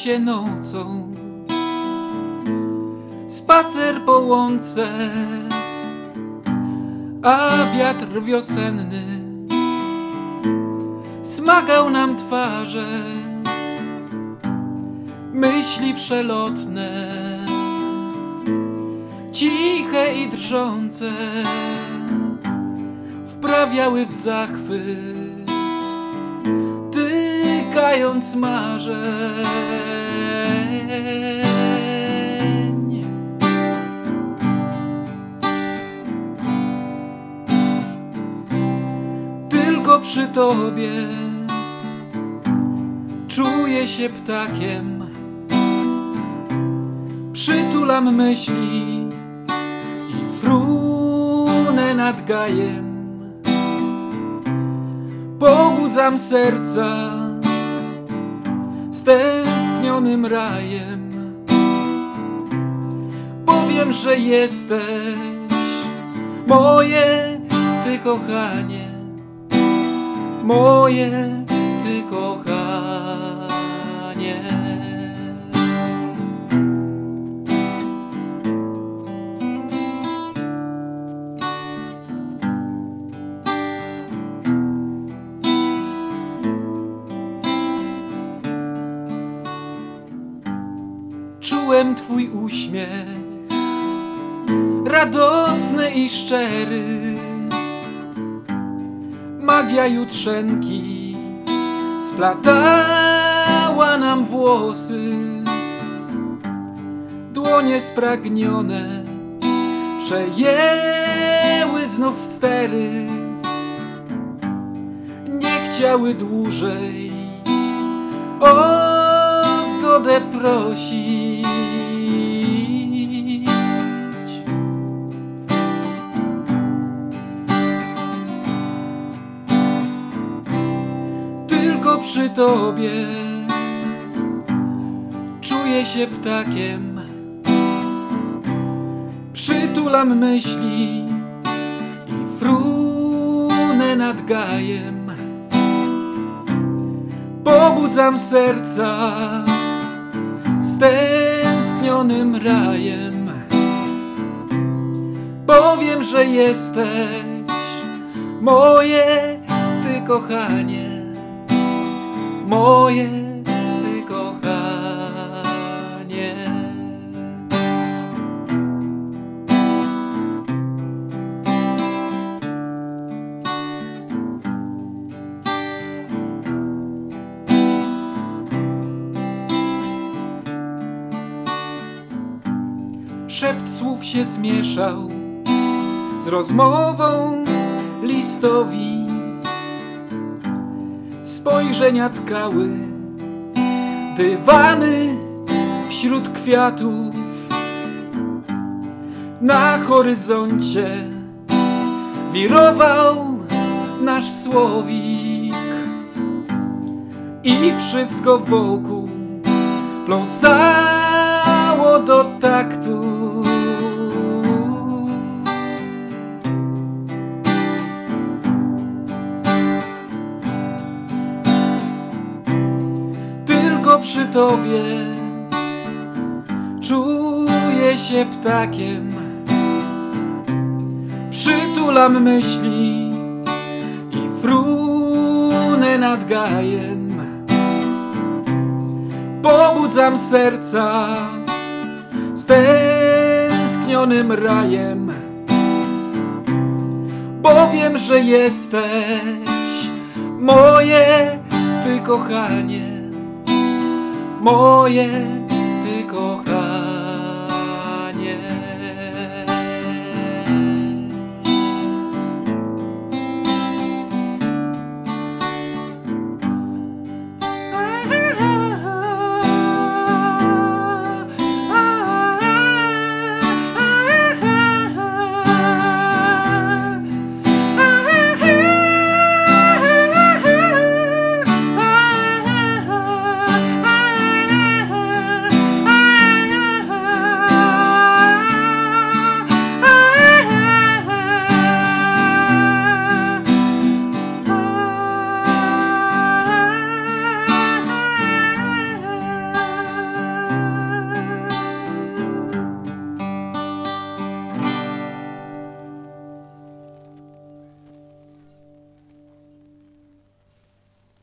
się nocą. Spacer po łące, a wiatr wiosenny smagał nam twarze, myśli przelotne, ciche i drżące, wprawiały w zachwyt, tykając marzeń. Tylko przy tobie czuję się ptakiem. Przytulam myśli i frunę nad gajem. Pobudzam serca stęsknionym rajem. Powiem, że jesteś moje, ty kochanie moje ty kochanie. Czułem twój uśmiech, radosny i szczery magia jutrzenki splatała nam włosy. Dłonie spragnione przejęły znów stery. Nie chciały dłużej zgodę prosić. tylko przy tobie czuję się ptakiem. Przytulam myśli i frunę nad gajem. Pobudzam serca stęsknionym rajem. Powiem, że jesteś moje, ty kochanie moje Szept słów się zmieszał z rozmową listowi. Spojrzenia tkały dywany wśród kwiatów. Na horyzoncie wirował nasz słowik i wszystko wokół pląsało do taktu tobie czuję się ptakiem. Przytulam myśli i frunę nad gajem. Pobudzam serca stęsknionym rajem. Powiem, że jesteś moje, ty kochanie moje ty kochanie.